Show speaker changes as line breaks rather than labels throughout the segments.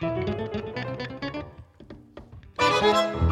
Thank you.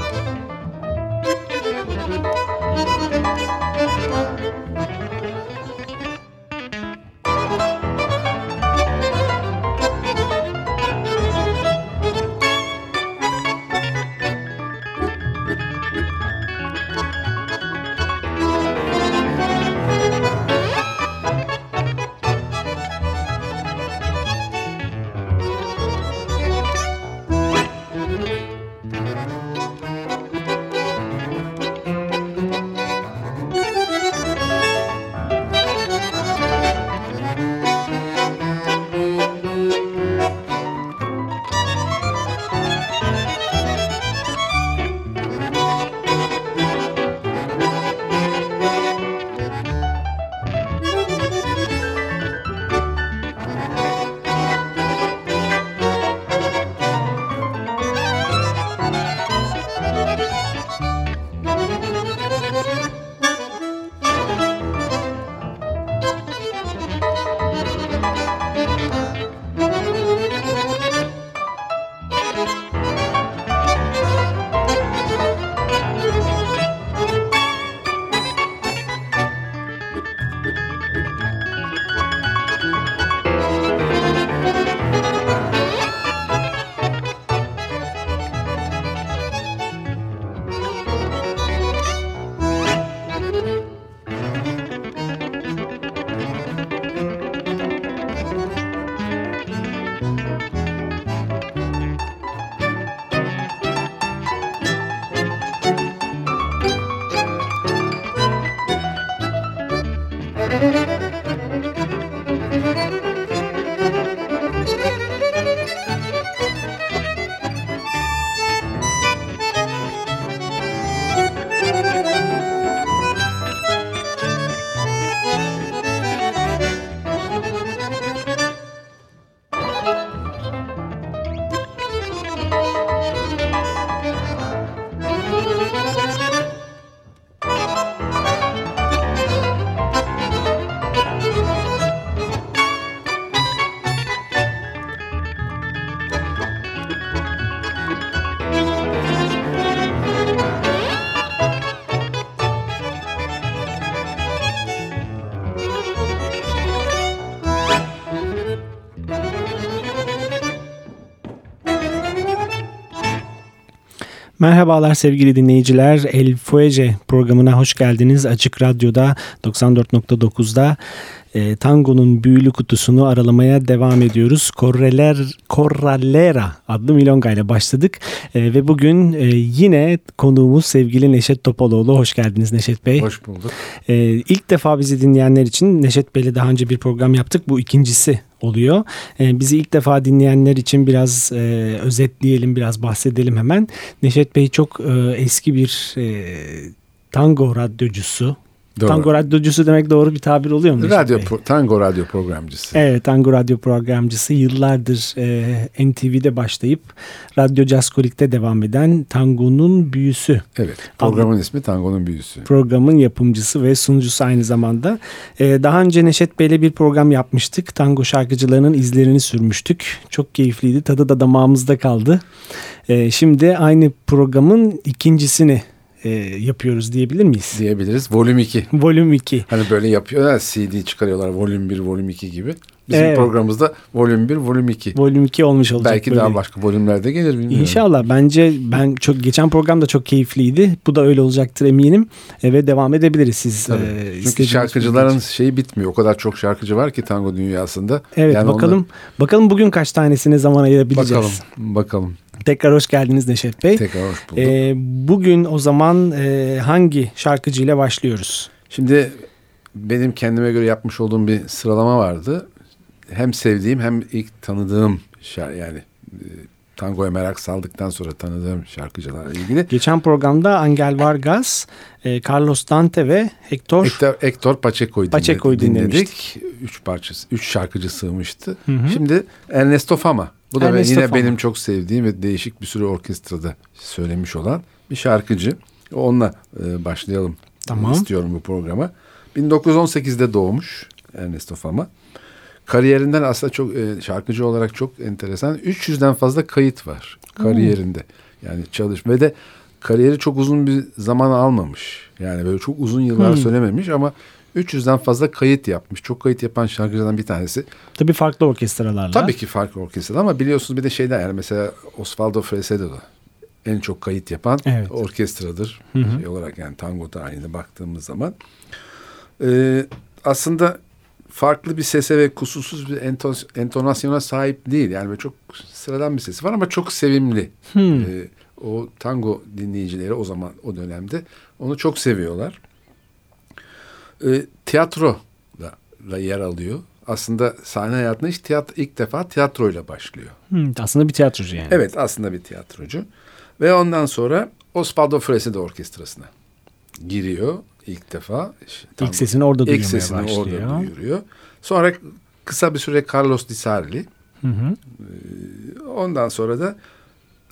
Merhabalar sevgili dinleyiciler. El Fuege programına hoş geldiniz. Açık Radyo'da 94.9'da e, tangonun büyülü kutusunu aralamaya devam ediyoruz. Correler, Corralera adlı milonga ile başladık. E, ve bugün e, yine konuğumuz sevgili Neşet Topaloğlu. Hoş geldiniz Neşet Bey.
Hoş bulduk.
E, ilk defa bizi dinleyenler için Neşet Bey'le daha önce bir program yaptık. Bu ikincisi oluyor. E, bizi ilk defa dinleyenler için biraz e, özetleyelim, biraz bahsedelim hemen. Neşet Bey çok e, eski bir e, tango radyocusu. Doğru. Tango radyocusu demek doğru bir tabir oluyor mu?
Radyo pro, tango radyo programcısı.
Evet, tango radyo programcısı. Yıllardır e, NTV'de başlayıp Radyo Jazzkolik'te devam eden Tango'nun Büyüsü.
Evet, programın Adlı, ismi Tango'nun Büyüsü.
Programın yapımcısı ve sunucusu aynı zamanda. E, daha önce Neşet Bey'le bir program yapmıştık. Tango şarkıcılarının izlerini sürmüştük. Çok keyifliydi. Tadı da damağımızda kaldı. E, şimdi aynı programın ikincisini e, yapıyoruz diyebilir miyiz?
Diyebiliriz. Volüm 2.
Volüm 2.
Hani böyle yapıyorlar CD çıkarıyorlar volüm 1, volüm 2 gibi. Bizim evet. programımızda volüm 1, volüm 2.
Volüm 2 olmuş olacak.
Belki böyle. daha başka volümlerde gelir bilmiyorum.
İnşallah. Bence ben çok geçen program da çok keyifliydi. Bu da öyle olacaktır eminim. E, ve devam edebiliriz siz.
E, Çünkü şarkıcıların şeyi bitmiyor. O kadar çok şarkıcı var ki tango dünyasında.
Evet yani bakalım. Onlar... Bakalım bugün kaç tanesine zaman ayırabileceğiz.
Bakalım. Bakalım.
Tekrar hoş geldiniz Neşet Bey.
Tekrar hoş bulduk.
Ee, bugün o zaman e, hangi şarkıcıyla başlıyoruz?
Şimdi benim kendime göre yapmış olduğum bir sıralama vardı. Hem sevdiğim hem ilk tanıdığım şarkı yani e, tangoya merak saldıktan sonra tanıdığım şarkıcılarla ilgili.
Geçen programda Angel Vargas, e, Carlos Dante ve Hector
Hector, Hector Pacheco'yu Pacheco dinledik. Üç parçası, üç şarkıcı sığmıştı. Hı hı. Şimdi Ernesto Fama bu da ben, yine benim çok sevdiğim ve değişik bir sürü orkestrada söylemiş olan bir şarkıcı. Onunla e, başlayalım tamam. istiyorum bu programa. 1918'de doğmuş Ernesto Fama. Kariyerinden aslında çok e, şarkıcı olarak çok enteresan. 300'den fazla kayıt var kariyerinde. Hmm. Yani çalış ve de kariyeri çok uzun bir zaman almamış. Yani böyle çok uzun yıllar hmm. söylememiş ama 300'den fazla kayıt yapmış. Çok kayıt yapan şarkıcılardan bir tanesi.
Tabii farklı orkestralarla.
Tabii ki farklı orkestralar ama biliyorsunuz bir de şeyler yani mesela Osvaldo Fresedo da en çok kayıt yapan evet. orkestradır. Hı hı. Şey olarak yani tango tarihine baktığımız zaman. Ee, aslında farklı bir sese ve kusursuz bir entos, entonasyona sahip değil. Yani böyle çok sıradan bir sesi var ama çok sevimli. Hmm. Ee, o tango dinleyicileri o zaman o dönemde onu çok seviyorlar. Ee, tiyatro da yer alıyor. Aslında sahne hayatında hiç tiyatro, ilk defa tiyatroyla başlıyor.
Hmm, aslında bir tiyatrocu yani.
Evet aslında bir tiyatrocu. Ve ondan sonra Osvaldo Fresedo orkestrasına giriyor ilk defa.
Tam, ilk sesini orada duyurmaya
ilk sesini başlıyor. orada duyuruyor. Sonra kısa bir süre Carlos Di Sarli. Hı hı. Ee, ondan sonra da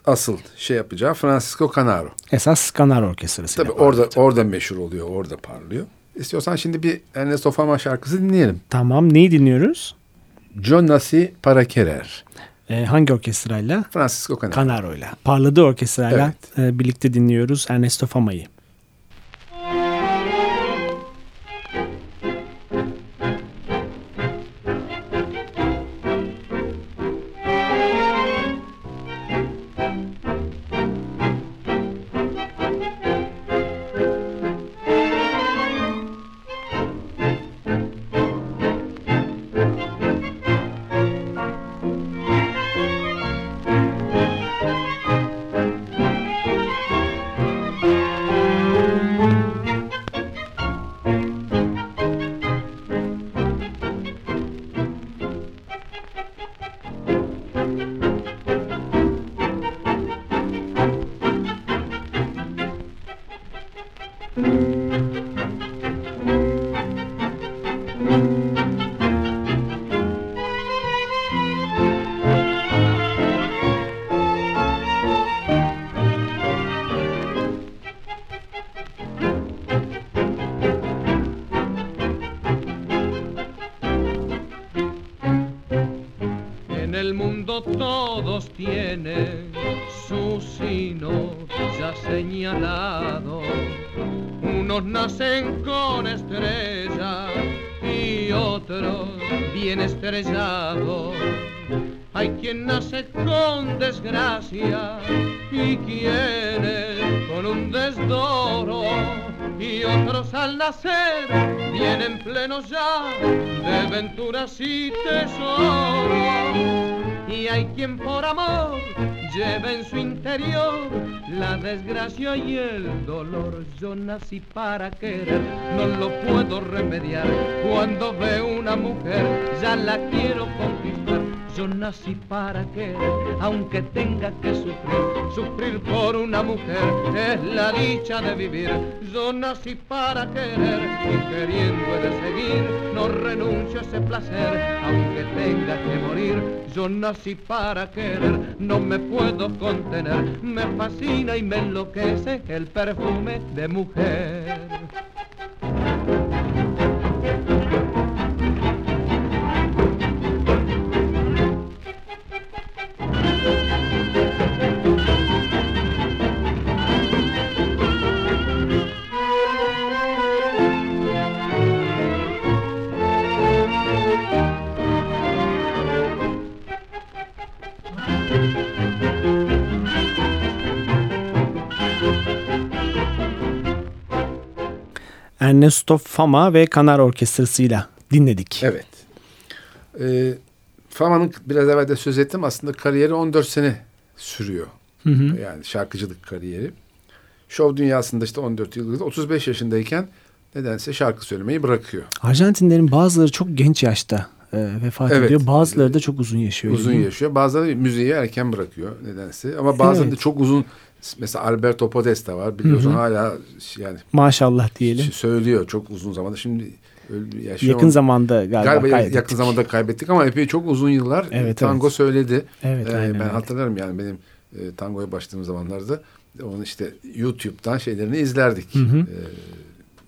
asıl şey yapacağı Francisco Canaro.
Esas Canaro Orkestrası.
Tabii orada orada meşhur oluyor, orada parlıyor. İstiyorsan şimdi bir Ernesto Fama şarkısı dinleyelim.
Tamam, neyi dinliyoruz?
Yo nací para querer.
Ee, hangi orkestrayla?
Francisco Canaro.
Canaro'yla. Parladığı orkestrayla evet. e, birlikte dinliyoruz Ernesto Fama'yı.
Y tesoro. Y hay quien por amor lleva en su interior la desgracia y el dolor. Yo nací para querer, no lo puedo remediar. Cuando veo una mujer, ya la quiero conquistar. Yo nací para querer, aunque tenga que sufrir. Sufrir por una mujer es la dicha de vivir. Yo nací para querer queriendo he de seguir. No renuncio a ese placer, aunque tenga que morir. Yo nací para querer, no me puedo contener. Me fascina y me enloquece el perfume de mujer.
Ernesto Fama ve Kanar Orkestrası'yla dinledik.
Evet. Ee, Fama'nın biraz evvel de söz ettim aslında kariyeri 14 sene sürüyor. Hı hı. Yani şarkıcılık kariyeri. Şov dünyasında işte 14 yıl 35 yaşındayken nedense şarkı söylemeyi bırakıyor.
Arjantinlerin bazıları çok genç yaşta e, vefat evet. ediyor. Bazıları da çok uzun yaşıyor.
Uzun yaşıyor. Bazıları müziği erken bırakıyor nedense. Ama bazıları evet. da çok uzun Mesela Alberto Podesta var biliyorsun hı hı. hala yani
maşallah diyelim.
Söylüyor çok uzun zamanda şimdi
yaşıyor. Yakın zamanda galiba, galiba
kaybettik. yakın zamanda kaybettik ama epey çok uzun yıllar evet, tango evet. söyledi.
Evet, ee, aynen,
ben
evet.
hatırlarım yani benim e, tangoya başladığım zamanlarda onu işte YouTube'dan şeylerini izlerdik. Hı hı. E,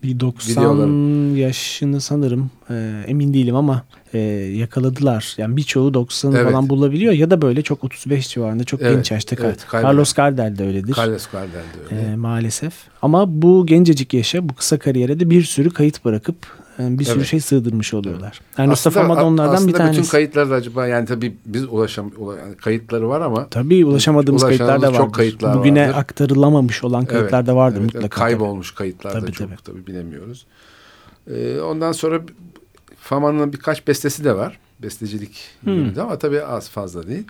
Bir 90 videoları. yaşını sanırım e, emin değilim ama e, yakaladılar. Yani birçoğu 90 evet. falan bulabiliyor ya da böyle çok 35 civarında çok evet, genç yaşta. Evet, Carlos Gardel de öyledir.
Carlos Gardel de öyle.
E, maalesef. Ama bu gencecik yaşa bu kısa kariyere de bir sürü kayıt bırakıp yani bir sürü evet. şey sığdırmış oluyorlar. Yani Mustafa Amad onlardan bir tanesi.
Aslında bütün kayıtlar da acaba yani tabii biz ulaşam yani kayıtları var ama
tabii ulaşamadığımız kayıtlar da var. Çok kayıtlar Bugüne vardır. aktarılamamış olan kayıtlar evet, da vardır evet, mutlaka.
Kaybolmuş kayıtlar tabii, da çok tabii. tabii bilemiyoruz. Ee, ondan sonra Fama'nın birkaç bestesi de var. Bestecilik hmm. ama tabii az fazla değil.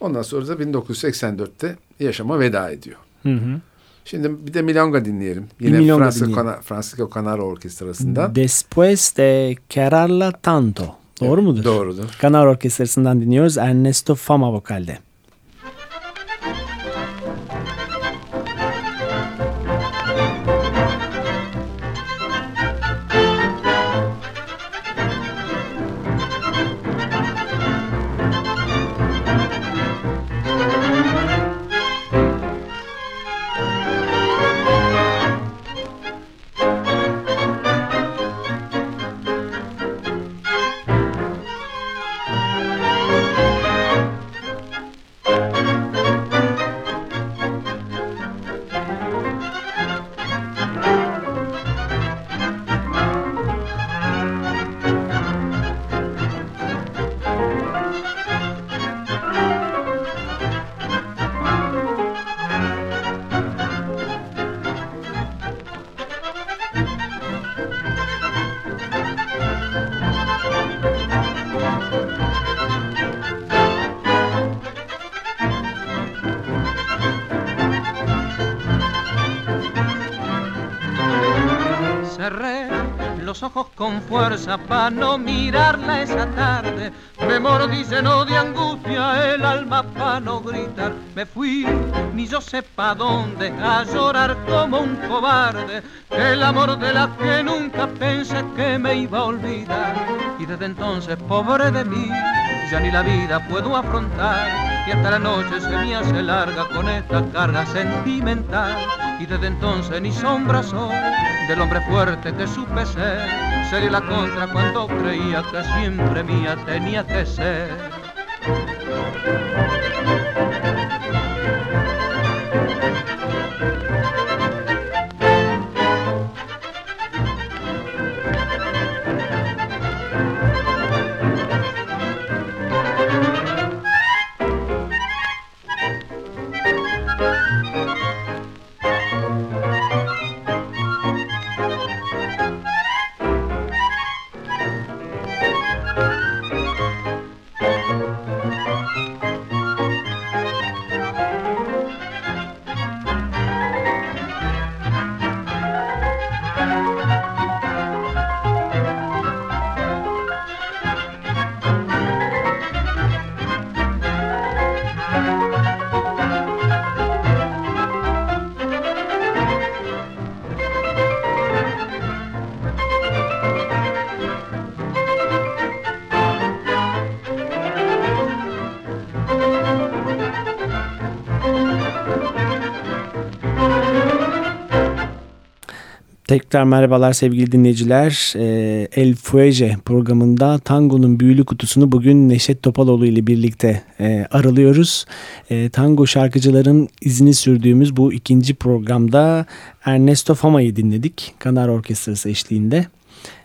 Ondan sonra da 1984'te yaşama veda ediyor. Hı hı. Şimdi bir de Milonga dinleyelim. Yine Milonga Francisco, Cana Francisco Canaro Orkestrası'ndan.
Después de quererla tanto. Doğru evet, mudur?
Doğrudur.
Canaro Orkestrası'ndan dinliyoruz. Ernesto Fama vokalde.
No mirarla esa tarde. Me mordí lleno de angustia el alma para no gritar. Me fui, ni yo sepa dónde, a llorar como un cobarde. El amor de la que nunca pensé que me iba a olvidar. Y desde entonces, pobre de mí, ya ni la vida puedo afrontar. Y hasta la noche se me hace larga con esta carga sentimental. Y desde entonces ni sombra soy del hombre fuerte que supe ser sería la contra cuando creía que siempre mía tenía que ser.
Tekrar merhabalar sevgili dinleyiciler. Ee, El Fuege programında Tango'nun büyülü kutusunu bugün Neşet Topaloğlu ile birlikte e, aralıyoruz. E, tango şarkıcıların izini sürdüğümüz bu ikinci programda Ernesto Fama'yı dinledik. Kanar Orkestrası eşliğinde.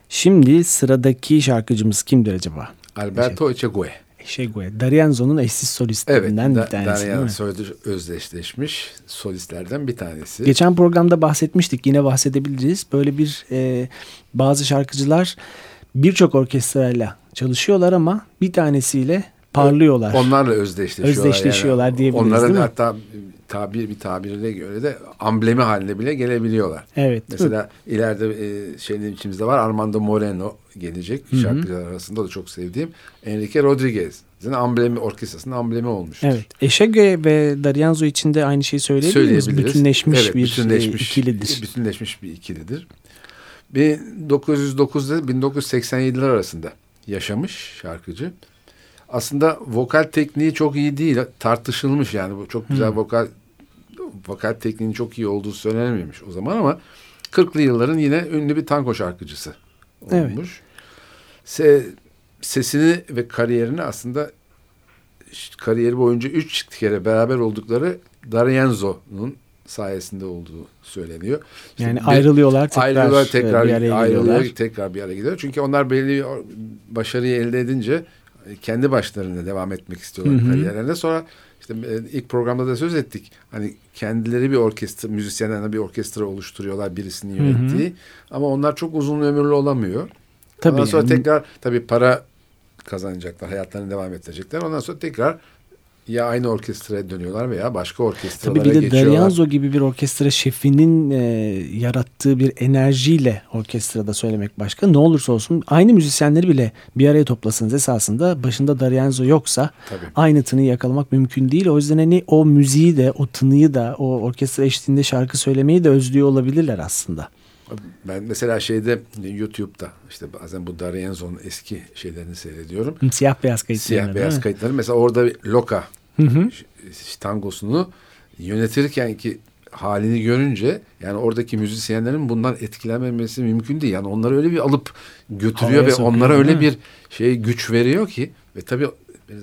Şimdi sıradaki şarkıcımız kimdir acaba?
Alberto Echegue.
Şegwe. Darienzo'nun eşsiz solistlerinden evet, bir tanesi
Darienzo soyadı özdeşleşmiş solistlerden bir tanesi.
Geçen programda bahsetmiştik yine bahsedebiliriz. Böyle bir e, bazı şarkıcılar birçok orkestrayla çalışıyorlar ama bir tanesiyle parlıyorlar.
Onlarla özdeşleşiyorlar.
Özdeşleşiyorlar yani. diyebiliriz
Onların
değil mi?
hatta tabir bir tabirine göre de amblemi haline bile gelebiliyorlar.
Evet.
Mesela ileride e, şeyin içimizde var Armando Moreno gelecek Hı-hı. şarkıcılar arasında da çok sevdiğim Enrique Rodriguez. Zaten amblemi orkestrasının amblemi olmuştur.
Evet. Eşege ve Darianzo için de aynı şeyi söyleyebiliriz. Bütünleşmiş evet, bir bütünleşmiş, e, ikilidir.
Bütünleşmiş bir ikilidir. 1909'da 1987'ler arasında yaşamış şarkıcı aslında vokal tekniği çok iyi değil. Tartışılmış yani. Bu çok güzel hmm. vokal vokal tekniğinin çok iyi olduğu söylenememiş o zaman ama 40'lı yılların yine ünlü bir tango şarkıcısı olmuş. Evet. Se, sesini ve kariyerini aslında kariyeri boyunca üç kere beraber oldukları D'Arienzo'nun sayesinde olduğu söyleniyor.
İşte yani bir, ayrılıyorlar tekrar ayrılıyorlar tekrar
bir araya ayrılıyor tekrar bir araya gidiyor. Çünkü onlar belli başarıyı elde edince kendi başlarına devam etmek istiyorlar hı kariyerlerinde. Sonra işte e, ilk programda da söz ettik. Hani kendileri bir orkestra, müzisyenlerle bir orkestra oluşturuyorlar birisinin yönettiği. Hı hı. Ama onlar çok uzun ömürlü olamıyor. Tabii Ondan sonra yani. tekrar tabii para kazanacaklar, hayatlarını devam edecekler. Ondan sonra tekrar ya aynı orkestraya dönüyorlar veya başka orkestralara
Tabii bir de
geçiyorlar.
Darianzo gibi bir orkestra şefinin e, yarattığı bir enerjiyle orkestrada söylemek başka. Ne olursa olsun aynı müzisyenleri bile bir araya toplasanız esasında başında Darianzo yoksa Tabii. aynı tınıyı yakalamak mümkün değil. O yüzden hani o müziği de o tınıyı da o orkestra eşliğinde şarkı söylemeyi de özlüyor olabilirler aslında.
Ben mesela şeyde YouTube'da işte bazen bu Darienzo'nun eski şeylerini seyrediyorum.
Siyah beyaz kayıtları.
Siyah beyaz kayıtları. Mesela orada Loka hı hı. tangosunu yönetirken ki halini görünce yani oradaki müzisyenlerin bundan etkilenmemesi mümkün değil. Yani onları öyle bir alıp götürüyor Havaya ve onlara öyle bir şey güç veriyor ki ve tabii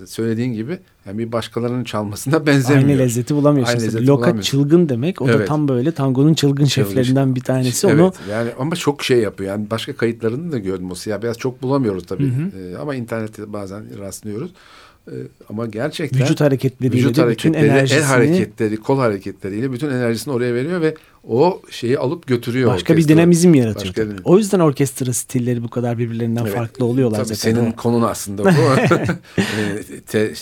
söylediğin gibi yani bir başkalarının çalmasına benzemiyor.
Aynı lezzeti bulamıyorsun. Aynı lezzeti Loka çılgın demek. O evet. da tam böyle tangonun çılgın şeflerinden bir tanesi. Evet. Onu
yani ama çok şey yapıyor. Yani başka kayıtlarını da gördüm o siyah beyaz çok bulamıyoruz tabii. Hı hı. Ee, ama internette bazen rastlıyoruz. Ee, ama gerçekten
vücut hareketleriyle vücut hareketleri, bütün enerjisini,
el hareketleri, kol hareketleriyle bütün enerjisini oraya veriyor ve o şeyi alıp götürüyor.
Başka orkestra. bir dinamizm yaratıyor. Başka o yüzden orkestra stilleri bu kadar birbirlerinden evet. farklı oluyorlar
Tabii
zaten.
Senin konun aslında bu. Te,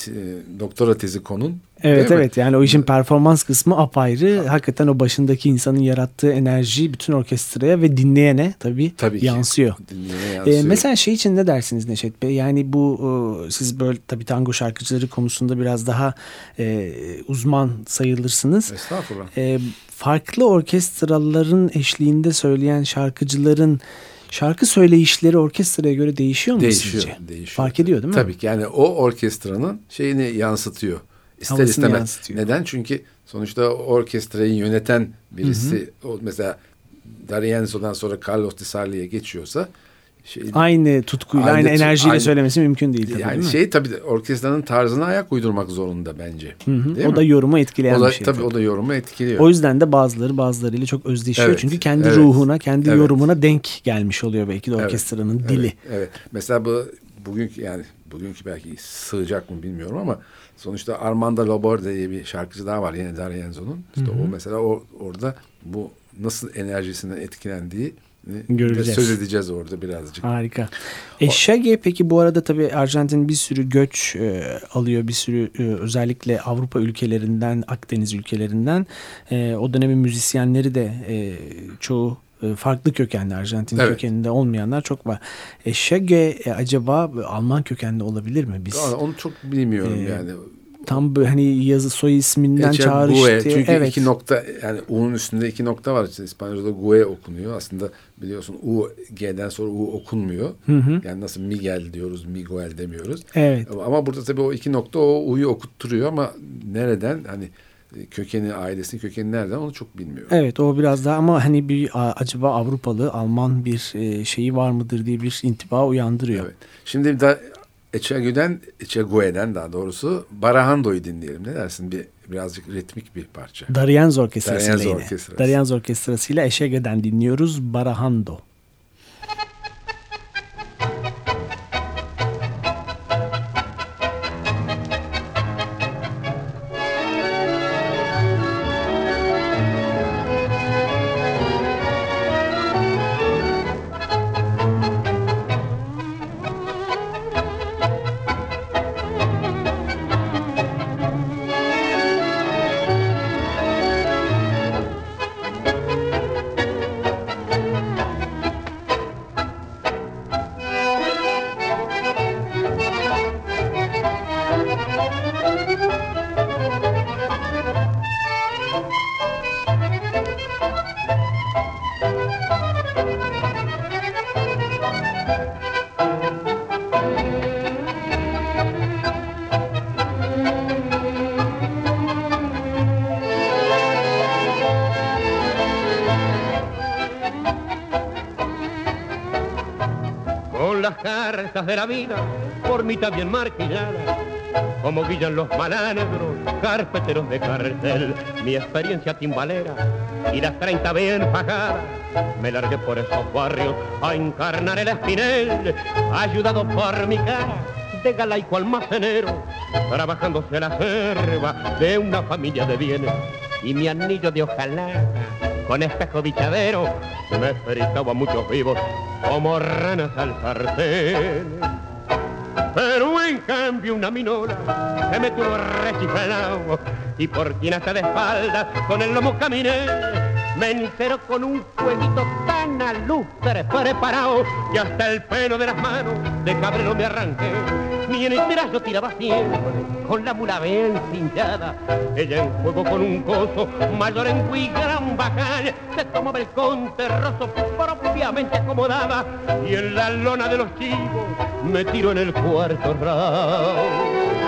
doktora tezi konun.
Evet evet yani o işin performans kısmı apayrı. Hakikaten o başındaki insanın yarattığı enerji bütün orkestraya ve dinleyene tabii, tabii yansıyor. yansıyor. Ee, mesela şey için ne dersiniz Neşet Bey? Yani bu e, siz böyle tabii tango şarkıcıları konusunda biraz daha e, uzman sayılırsınız.
Estağfurullah. E,
farklı orkestraların eşliğinde söyleyen şarkıcıların şarkı söyleyişleri orkestraya göre değişiyor mu
değişiyor,
sizce?
Değişiyor.
Fark ediyor değil mi?
Tabii ki yani o orkestranın şeyini yansıtıyor. İster Havasını istemez. Yansıtıyor. Neden? Çünkü sonuçta orkestrayı yöneten birisi hı hı. O mesela D'Arienzo'dan sonra Carlos Di Sarli'ye geçiyorsa
şey, aynı tutkuyla, aynı, aynı enerjiyle aynı, söylemesi mümkün değil tabii.
Yani
değil
şey tabii de, orkestranın tarzına ayak uydurmak zorunda bence.
Hı hı. o mi? da yorumu etkileyen
o da,
bir şey.
Tabii, tabii o da yorumu etkiliyor.
O yüzden de bazıları bazılarıyla çok özdeşiyor. Evet, Çünkü kendi evet, ruhuna, kendi evet. yorumuna denk gelmiş oluyor belki de orkestranın
evet,
dili.
Evet, evet. Mesela bu bugünkü yani bugünkü belki sığacak mı bilmiyorum ama sonuçta Armando Laborde diye bir şarkıcı daha var yine D'Arienzo'nun. İşte hı hı. o mesela o orada bu nasıl enerjisinden etkilendiği Göreceğiz. Söz edeceğiz orada birazcık.
Harika. Eşage peki bu arada tabii Arjantin bir sürü göç e, alıyor. Bir sürü e, özellikle Avrupa ülkelerinden, Akdeniz ülkelerinden. E, o dönemin müzisyenleri de e, çoğu e, farklı kökenli Arjantin evet. kökeninde olmayanlar çok var. Eşage e, acaba Alman kökenli olabilir mi? Biz,
onu çok bilmiyorum e, yani
tam böyle hani yazı soy isminden çağrıştı.
Çünkü evet. iki nokta yani U'nun üstünde iki nokta var. İşte İspanyolca'da Gue okunuyor. Aslında biliyorsun U G'den sonra U okunmuyor. Hı hı. Yani nasıl Miguel diyoruz, Miguel demiyoruz.
Evet.
Ama, burada tabii o iki nokta o U'yu okutturuyor ama nereden hani kökeni ailesinin kökeni nereden onu çok bilmiyorum.
Evet o biraz daha ama hani bir acaba Avrupalı Alman bir e, şeyi var mıdır diye bir intiba uyandırıyor. Evet.
Şimdi da Echegue'den, Echegue'den daha doğrusu Barahando'yu dinleyelim. Ne dersin? Bir birazcık ritmik bir parça.
Darienzo Orkestrası ile yine. Darienzo Orkestrası ile Echegue'den dinliyoruz Barahando.
Bien marquilladas, como guillan los malandros, carpeteros de cartel, mi experiencia timbalera y las 30 bien pagadas. Me largué por esos barrios a encarnar el espinel, ayudado por mi cara de galaico almacenero, trabajándose la serva de una familia de bienes y mi anillo de hojalata con espejo bichadero me fritaba muchos vivos como ranas al sartén. Pero en cambio una minola se me tuvo rechiflado y por quien hasta de espaldas con el lomo caminé me entero con un jueguito tan alustre preparado que hasta el pelo de las manos de cabrero me arranqué. Ni en el yo tiraba siempre, con la mula bien cinchada. Ella en juego con un gozo mayor en muy gran bajal, se tomaba el conterroso propiamente acomodada y en la lona de los chivos me tiro en el cuarto round.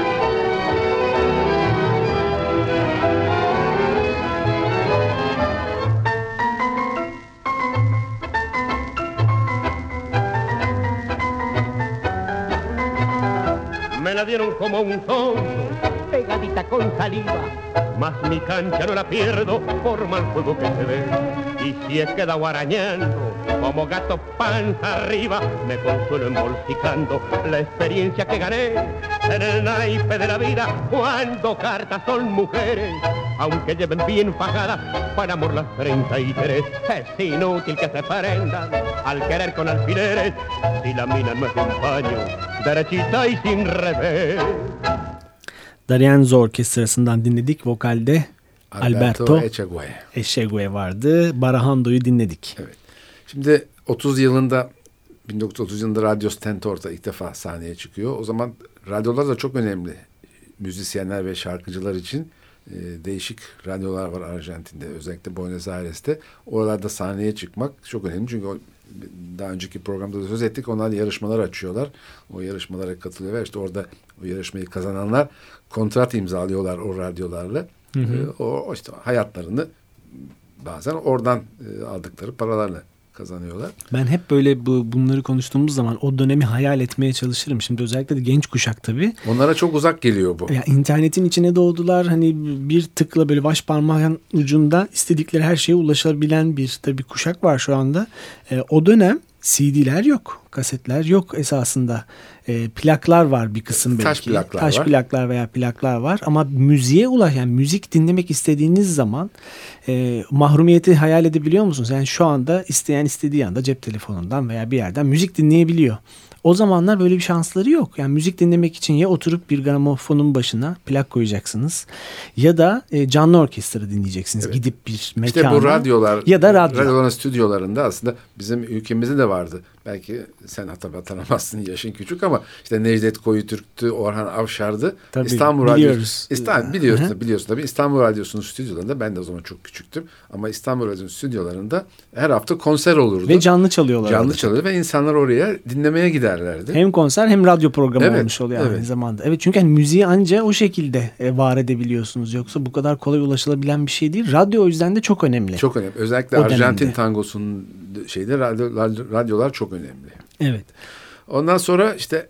La dieron como un sonso, pegadita con saliva. Mas mi cancha no la pierdo por mal juego que se ve. Y si he quedado arañando, como gato panza arriba, me consuelo embolsicando la experiencia que gané en el naipe de la vida cuando cartas son mujeres, aunque lleven bien pagadas para amor las 33. Es inútil que se prendan al querer con alfileres si la mina no es un paño, derechita y sin revés.
Darienzo Orkestrası'ndan dinledik. Vokalde Alberto,
Alberto Echegue.
Echegue vardı. Barahando'yu dinledik.
Evet. Şimdi 30 yılında 1930 yılında Radyo Stentor'da ilk defa sahneye çıkıyor. O zaman radyolar da çok önemli. Müzisyenler ve şarkıcılar için e, değişik radyolar var Arjantin'de. Özellikle Buenos Aires'te. Oralarda sahneye çıkmak çok önemli. Çünkü o, daha önceki programda da söz ettik. Onlar yarışmalar açıyorlar. O yarışmalara katılıyor ve işte orada o yarışmayı kazananlar kontrat imzalıyorlar o radyolarla. Hı hı. E, o işte hayatlarını bazen oradan e, aldıkları paralarla kazanıyorlar.
Ben hep böyle bu bunları konuştuğumuz zaman o dönemi hayal etmeye çalışırım. Şimdi özellikle de genç kuşak tabii.
Onlara çok uzak geliyor bu.
Ya internetin içine doğdular. Hani bir tıkla böyle baş parmağın ucunda istedikleri her şeye ulaşabilen bir tabii kuşak var şu anda. E, o dönem CD'ler yok, kasetler yok esasında. E, plaklar var bir kısım belki.
Taş plaklar
Taş
var.
plaklar veya plaklar var ama müziğe ulaş yani müzik dinlemek istediğiniz zaman e, mahrumiyeti hayal edebiliyor musunuz? Yani şu anda isteyen istediği anda cep telefonundan veya bir yerden müzik dinleyebiliyor. O zamanlar böyle bir şansları yok. Yani müzik dinlemek için ya oturup bir gramofonun başına plak koyacaksınız ya da e, canlı orkestra dinleyeceksiniz. Evet. Gidip bir mekana.
İşte bu radyolar
ya da radyo.
radyoların stüdyolarında aslında bizim ülkemizde de vardı. Belki sen hatırlamazsın yaşın küçük ama işte Necdet Koyutürk'tü, Orhan Avşar'dı.
Tabii,
İstanbul
biliyoruz.
Radyosu. İstanbul, biliyorsun, Hı-hı. biliyorsun tabii. İstanbul Radyosu'nun stüdyolarında ben de o zaman çok küçüktüm. Ama İstanbul Radyosu'nun stüdyolarında her hafta konser olurdu.
Ve canlı çalıyorlar.
Canlı çalıyordu ve insanlar oraya dinlemeye giderlerdi.
Hem konser hem radyo programı evet, olmuş oluyor evet. aynı zamanda. Evet çünkü hani müziği anca o şekilde e, var edebiliyorsunuz. Yoksa bu kadar kolay ulaşılabilen bir şey değil. Radyo o yüzden de çok önemli.
Çok önemli. Özellikle o Arjantin dönemde. tangosunun şeyde radyo, radyolar çok önemli.
Evet.
Ondan sonra işte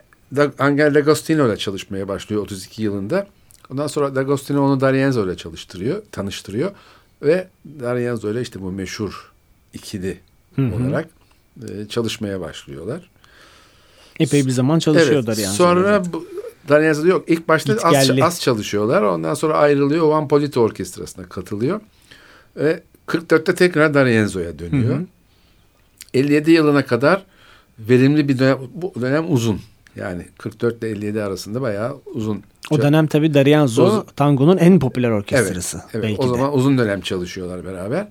Angel D'Agostino ile çalışmaya başlıyor 32 yılında. Ondan sonra D'Agostino onu D'Arienzo ile çalıştırıyor, tanıştırıyor. Ve D'Arienzo ile işte bu meşhur ikili hı hı. olarak e, çalışmaya başlıyorlar.
Epey bir zaman çalışıyor evet, D'Arienzo.
Sonra bu, D'Arienzo yok. İlk başta az, az çalışıyorlar. Ondan sonra ayrılıyor. Van Polito Orkestrası'na katılıyor. Ve 44'te tekrar D'Arienzo'ya dönüyor. Hı hı. 57 yılına kadar verimli bir dönem. Bu dönem uzun. Yani 44 ile 57 arasında bayağı uzun.
O dönem tabii Darienzo tangonun en popüler orkestrası.
Evet, evet. Belki o zaman de. uzun dönem çalışıyorlar beraber.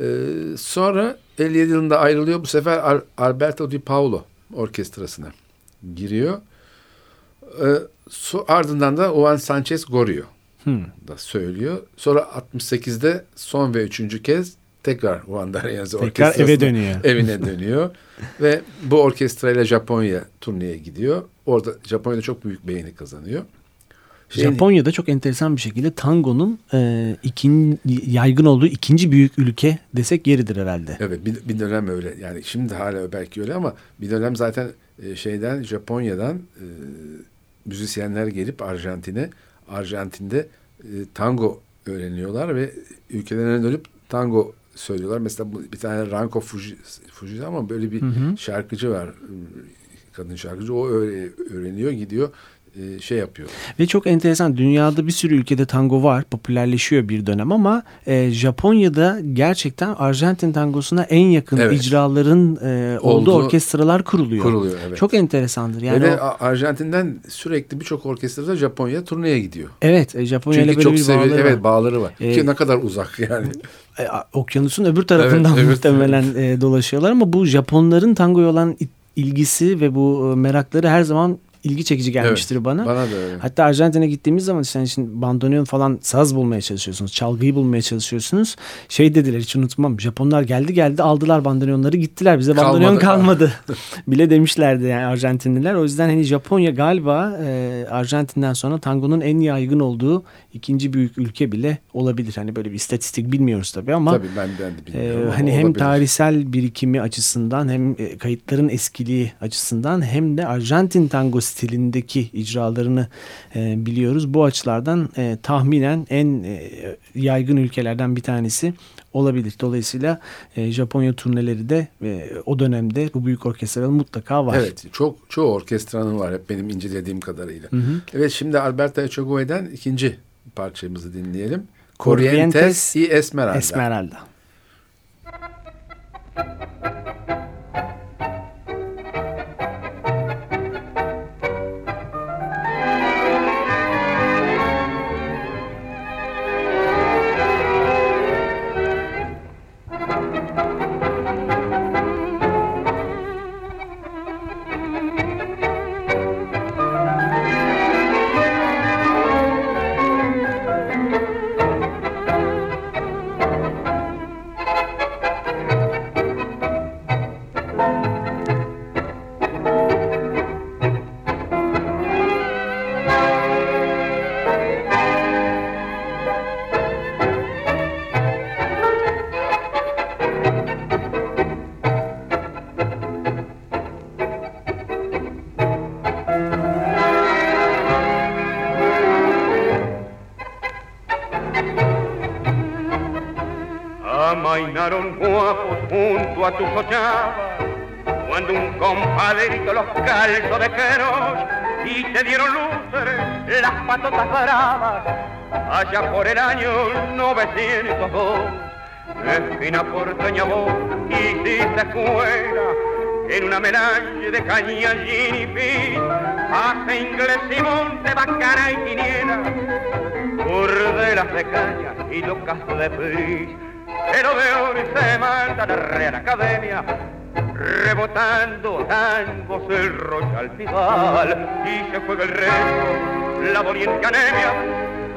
Ee, sonra 57 yılında ayrılıyor. Bu sefer Alberto Di Paolo orkestrasına giriyor. Ee, so, ardından da Juan Sanchez Gorio hmm. da söylüyor. Sonra 68'de son ve üçüncü kez tekrar Juan D'Arienzo
Tekrar eve dönüyor.
Evine dönüyor. Ve bu orkestrayla Japonya turneye gidiyor. Orada Japonya'da çok büyük beğeni kazanıyor.
Şeyin, Japonya'da çok enteresan bir şekilde tangonun e, ikin, yaygın olduğu ikinci büyük ülke desek yeridir herhalde.
Evet bir, bir dönem öyle. Yani şimdi hala belki öyle ama bir dönem zaten e, şeyden Japonya'dan e, müzisyenler gelip Arjantin'e Arjantin'de e, tango öğreniyorlar ve ülkelerine dönüp tango söylüyorlar. Mesela bir tane Ranko Fuji, Fuji ama böyle bir hı hı. şarkıcı var. Kadın şarkıcı. O öğreniyor gidiyor e, şey yapıyor.
Ve çok enteresan dünyada bir sürü ülkede tango var popülerleşiyor bir dönem ama e, Japonya'da gerçekten Arjantin tangosuna en yakın evet. icraların e, olduğu Oldu, orkestralar kuruluyor.
Kuruluyor evet.
Çok enteresandır.
Yani Ve o, Arjantin'den sürekli birçok orkestrada Japonya turneye gidiyor.
Evet e, Japonya ile böyle çok bir bağları
evet, var. bağları var. Ee, Ki ne kadar uzak yani.
E, okyanusun öbür tarafından evet, muhtemelen evet. E, dolaşıyorlar ama bu Japonların tangoya olan ilgisi ve bu e, merakları her zaman ilgi çekici gelmiştir
evet,
bana.
Bana da öyle.
Hatta Arjantin'e gittiğimiz zaman işte şimdi bandoneon falan saz bulmaya çalışıyorsunuz. Çalgıyı bulmaya çalışıyorsunuz. Şey dediler hiç unutmam. Japonlar geldi geldi aldılar bandoneonları gittiler. Bize bandoneon kalmadı. bile demişlerdi yani Arjantinliler. O yüzden hani Japonya galiba e, Arjantin'den sonra tangonun en yaygın olduğu ikinci büyük ülke bile olabilir. Hani böyle bir istatistik bilmiyoruz tabii ama.
Tabii ben, ben de bilmiyorum.
E, hani hem olabilir. tarihsel birikimi açısından hem kayıtların eskiliği açısından hem de Arjantin tangosu stilindeki icralarını e, biliyoruz. Bu açılardan e, tahminen en e, yaygın ülkelerden bir tanesi olabilir. Dolayısıyla e, Japonya turneleri de e, o dönemde bu büyük orkestraların mutlaka var.
Evet çok çoğu orkestranın var hep benim incelediğim kadarıyla. Hı hı. Evet şimdi Alberto Echegoyen'den ikinci parçamızı dinleyelim. Corrientes y Esmeralda.
Esmeralda.
Cuando un compadrito los calzó de queros y te dieron luces las patotas bravas allá por el año 902 esquina porteña vos hiciste escuela en una melange de caña y pis hace inglés y monte bacana y quiniela burdelas de caña y locas de pris de hoy se manda la Real Academia rebotando tangos el Royal Tidal y se juega el resto la doliente anemia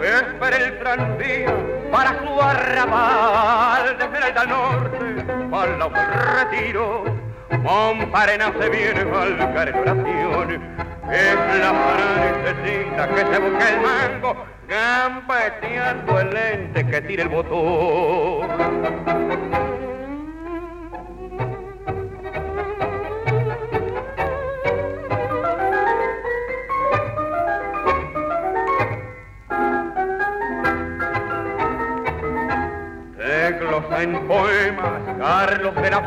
espera el tranvía para su arrabal desde el norte para el retiro Monparena se viene al oración es la francesita que se busca el mango gambeteando el lente que tira el botón. En poemas Carlos de la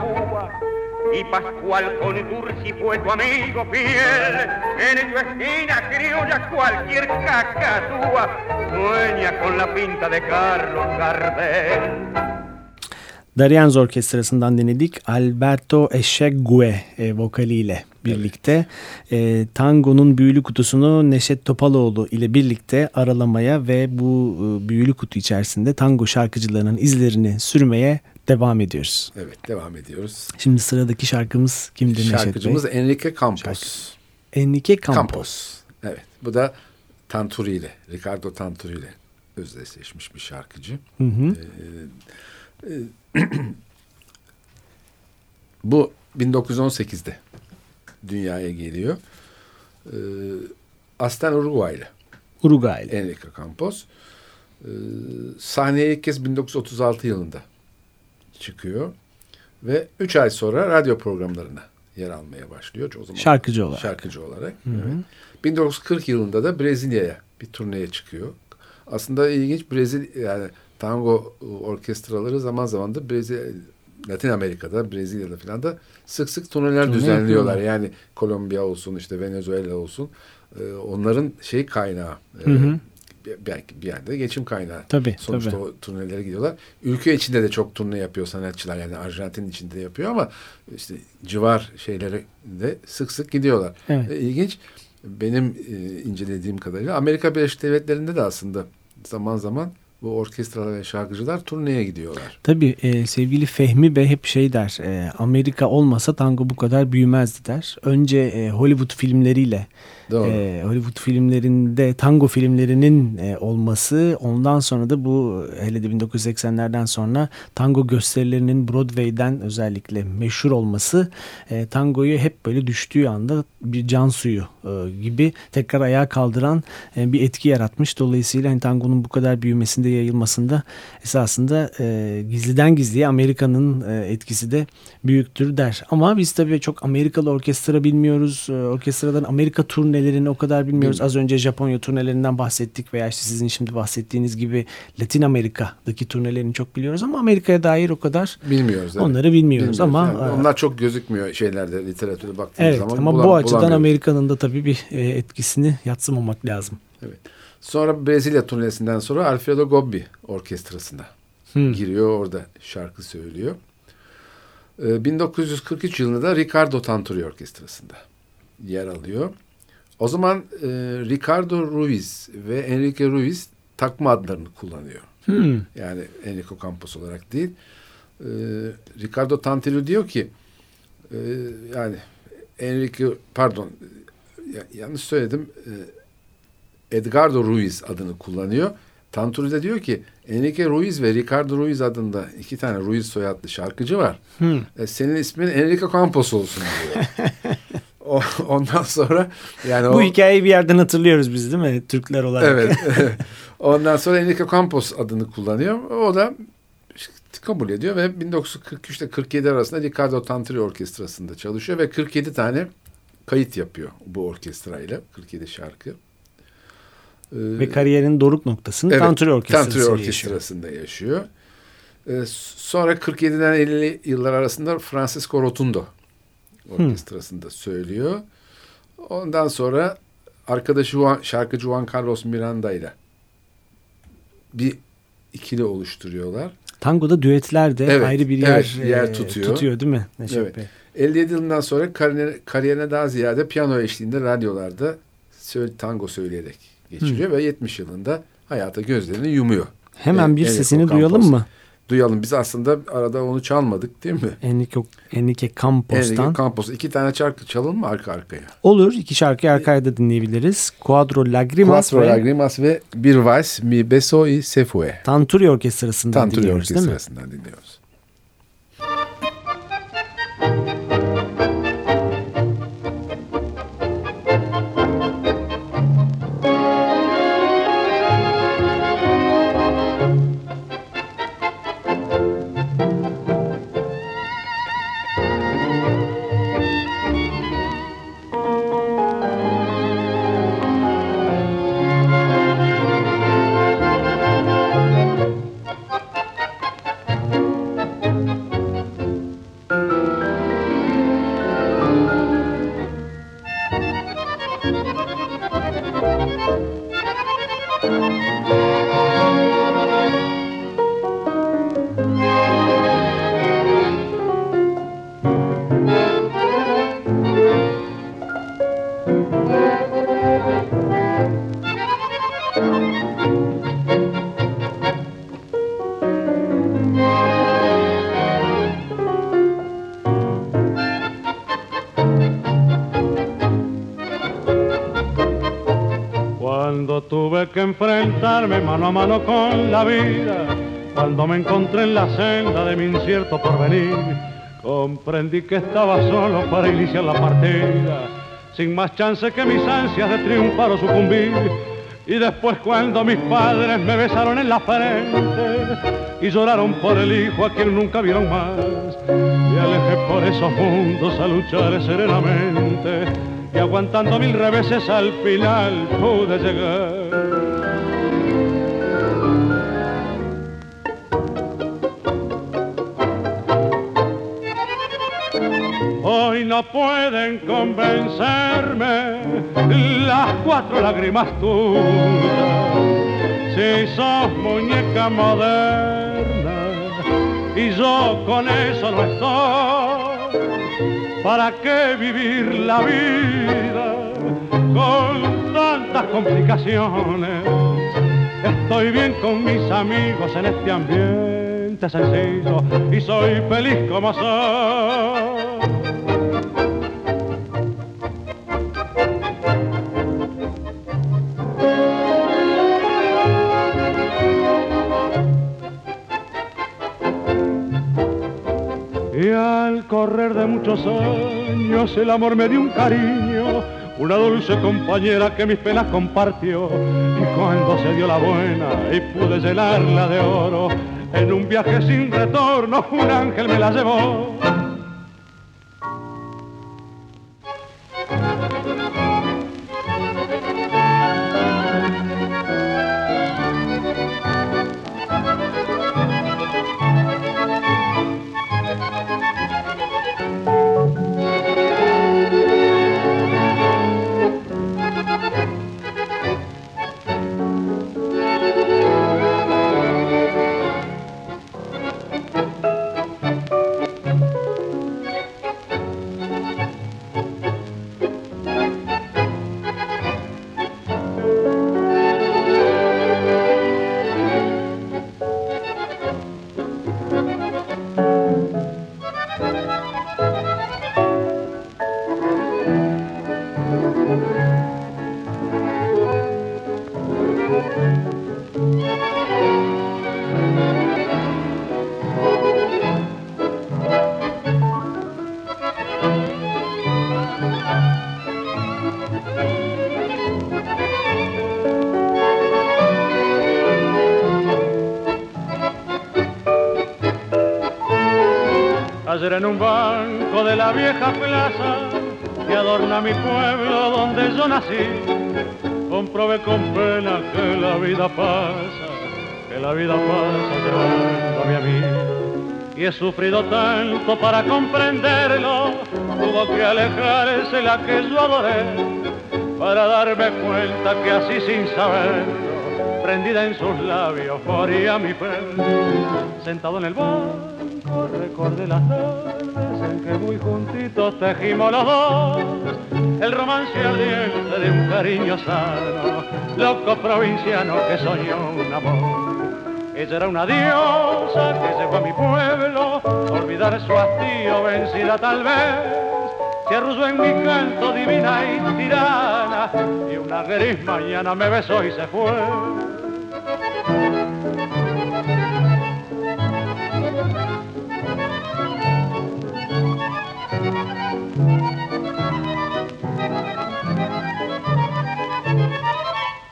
y Pascual con Dursi fue tu amigo fiel. En tu esquina criolla cualquier cacatúa sueña con la pinta de Carlos Gardel.
Darienz Orkestrası'ndan dinledik. Alberto Echegue e, vokaliyle birlikte e, tangonun büyülü kutusunu Neşet Topaloğlu ile birlikte aralamaya ve bu e, büyülü kutu içerisinde tango şarkıcılarının izlerini sürmeye devam ediyoruz.
Evet devam ediyoruz.
Şimdi sıradaki şarkımız kimdi Neşet Bey?
Şarkıcımız Enrique Campos. Şarkı.
Enrique Campos.
Campos. Evet bu da Tanturi ile Ricardo Tanturi ile özdeşleşmiş bir şarkıcı. Hı hı. Ee, e, bu 1918'de dünyaya geliyor. Ee, aslen Uruguaylı.
Uruguaylı.
Enrique Campos. Ee, sahneye ilk kez 1936 yılında çıkıyor. Ve üç ay sonra radyo programlarına yer almaya başlıyor. O zaman
şarkıcı olarak.
Şarkıcı olarak. Hı hı. Evet. 1940 yılında da Brezilya'ya bir turneye çıkıyor. Aslında ilginç Brezilya yani tango orkestraları zaman zaman da Brezilya Latin Amerika'da, Brezilya'da falan da sık sık turneler düzenliyorlar. Yani Kolombiya olsun, işte Venezuela olsun. E, onların şey kaynağı. E, hı hı. Belki bir yerde geçim kaynağı.
Tabii,
Sonuçta
tabii.
o turnelere gidiyorlar. Ülke içinde de çok turne yapıyor sanatçılar. Yani Arjantin içinde de yapıyor ama işte civar şeylere de sık sık gidiyorlar. Evet. E, ilginç. Benim e, incelediğim kadarıyla Amerika Birleşik Devletleri'nde de aslında zaman zaman bu orkestralar ve şarkıcılar turneye gidiyorlar.
Tabii e, sevgili Fehmi Bey hep şey der e, Amerika olmasa tango bu kadar büyümezdi der. Önce e, Hollywood filmleriyle Doğru. E, Hollywood filmlerinde tango filmlerinin e, olması ondan sonra da bu hele de 1980'lerden sonra tango gösterilerinin Broadway'den özellikle meşhur olması e, tangoyu hep böyle düştüğü anda bir can suyu e, gibi tekrar ayağa kaldıran e, bir etki yaratmış. Dolayısıyla hani tangonun bu kadar büyümesinde yayılmasında esasında e, gizliden gizliye Amerika'nın e, etkisi de büyüktür der. Ama biz tabii çok Amerikalı orkestra bilmiyoruz. E, orkestradan Amerika turne turnelerini o kadar bilmiyoruz. Az önce Japonya turnelerinden bahsettik veya işte sizin şimdi bahsettiğiniz gibi Latin Amerika'daki turnelerini çok biliyoruz ama Amerika'ya dair o kadar
bilmiyoruz.
Evet. Onları bilmiyoruz, bilmiyoruz. ama
yani onlar çok gözükmüyor şeylerde literatüre baktığımız
evet,
zaman.
Ama bulam, bu açıdan Amerika'nın da tabii bir e, etkisini yatsımamak lazım.
Evet. Sonra Brezilya turnesinden sonra Alfredo Gobbi orkestrasına hmm. giriyor orada şarkı söylüyor. 1943 yılında da Ricardo Tanturi Orkestrası'nda yer alıyor. O zaman e, Ricardo Ruiz ve Enrique Ruiz takma adlarını kullanıyor. Hmm. Yani Enrico Campos olarak değil. E, Ricardo Tantillo diyor ki e, yani Enrique pardon ya, yanlış söyledim. E, Edgardo Ruiz adını kullanıyor. Tanturi de diyor ki Enrique Ruiz ve Ricardo Ruiz adında iki tane Ruiz soyadlı şarkıcı var. Hmm. E, senin ismin Enrique Campos olsun diyor. ondan sonra yani
bu o, hikayeyi bir yerden hatırlıyoruz biz değil mi Türkler olarak?
Evet. ondan sonra Enrique Campos adını kullanıyor. O da kabul ediyor ve 1943 ile 47 arasında Ricardo Tantri Orkestrası'nda çalışıyor ve 47 tane kayıt yapıyor bu orkestrayla. 47 şarkı. Ee,
ve kariyerin doruk noktasını evet, Tantri Orkestrası'nda
Tantri Orkestrası'nda yaşıyor. yaşıyor. Ee, sonra 47'den 50 yıllar arasında Francisco Rotundo orkestrasında söylüyor. Ondan sonra arkadaşı Juan, şarkıcı Juan Carlos Miranda ile bir ikili oluşturuyorlar.
Tangoda düetler de evet, ayrı bir yer,
evet, yer tutuyor.
tutuyor değil mi Neşet evet. Bey?
57 yılından sonra kariyerine, kariyerine daha ziyade piyano eşliğinde radyolarda tango söyleyerek geçiriyor hmm. ve 70 yılında hayata gözlerini yumuyor.
Hemen bir sesini duyalım mı?
Duyalım. Biz aslında arada onu çalmadık değil mi?
Enrique, Enrique Campos'tan.
Enrique Campos. İki tane şarkı çalalım mı arka arkaya?
Olur. İki şarkıyı arkaya da dinleyebiliriz. Cuadro Lagrimas
Cuatro ve... Lagrimas ve Bir Vals Mi Beso y Se Fue.
Tanturi Orkestrası'ndan Tanturi dinliyoruz
değil mi? Tanturi Orkestrası'ndan dinliyoruz.
Enfrentarme mano a mano con la vida. Cuando me encontré en la senda de mi incierto porvenir, comprendí que estaba solo para iniciar la partida, sin más chance que mis ansias de triunfar o sucumbir. Y después cuando mis padres me besaron en la frente y lloraron por el hijo a quien nunca vieron más, me alejé por esos mundos a luchar serenamente y aguantando mil reveses al final pude llegar. No pueden convencerme las cuatro lágrimas tuyas. Si sos muñeca moderna y yo con eso no estoy, ¿para qué vivir la vida con tantas complicaciones? Estoy bien con mis amigos en este ambiente sencillo y soy feliz como soy. Correr de muchos años el amor me dio un cariño, una dulce compañera que mis penas compartió. Y cuando se dio la buena y pude llenarla de oro, en un viaje sin retorno un ángel me la llevó. En un banco de la vieja plaza que adorna mi pueblo donde yo nací. Comprobé con pena que la vida pasa, que la vida pasa llevándome a mí. Y he sufrido tanto para comprenderlo, tuvo que alejarse la que yo adoré, para darme cuenta que así sin saberlo, prendida en sus labios, moría mi fe. Sentado en el banco las tardes en que muy juntitos tejimos los dos el romance ardiente de un cariño sano, loco provinciano que soñó un amor. Ella era una diosa que llegó a mi pueblo, olvidar su hastío vencida tal vez. Se arrulló en mi canto divina y tirana, y una gris mañana me besó y se fue.